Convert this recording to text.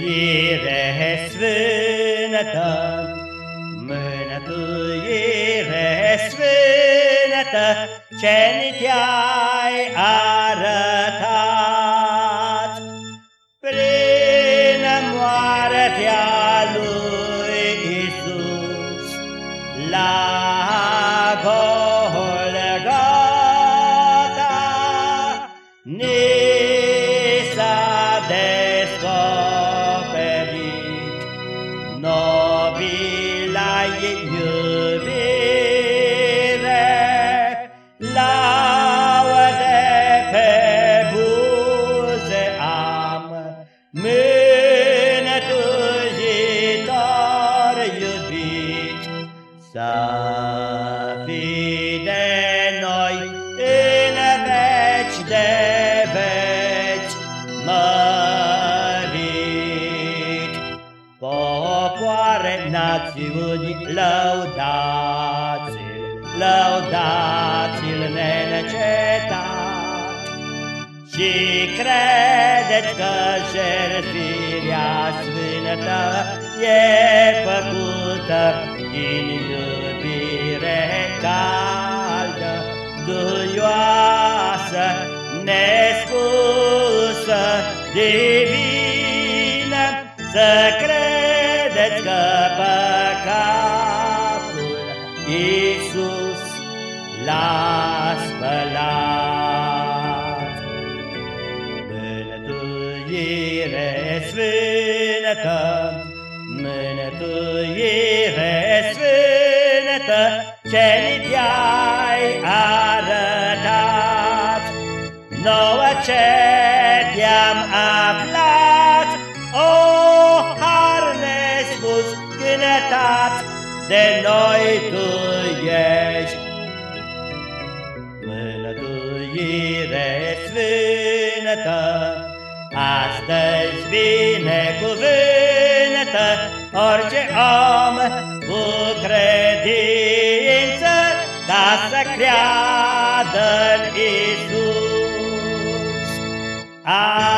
Mânătuire sfântă, mânătuire sfântă, ce ni te-ai arătat. Prin moartea lui Isus, la Golgota, ni să fii de noi în veci de veci, popoare, națiuni, lăudați-l, lăudați-l nenecetat. Și credeți că jertfirea sfântă e făcută din iubire caldă, duioasă, nespusă, divină, să credeți credeți că păcatul Iisus l-a spălat. Mânătuire sfântă, mânătuire sfântă, ce ni te-ai arătat, nouă ce te-am aflat, vindecat, de noi Tu ești. Mânătuire sfântă, astăzi binecuvântă, orice om cu credință, ca să creadă în Isus. Amin.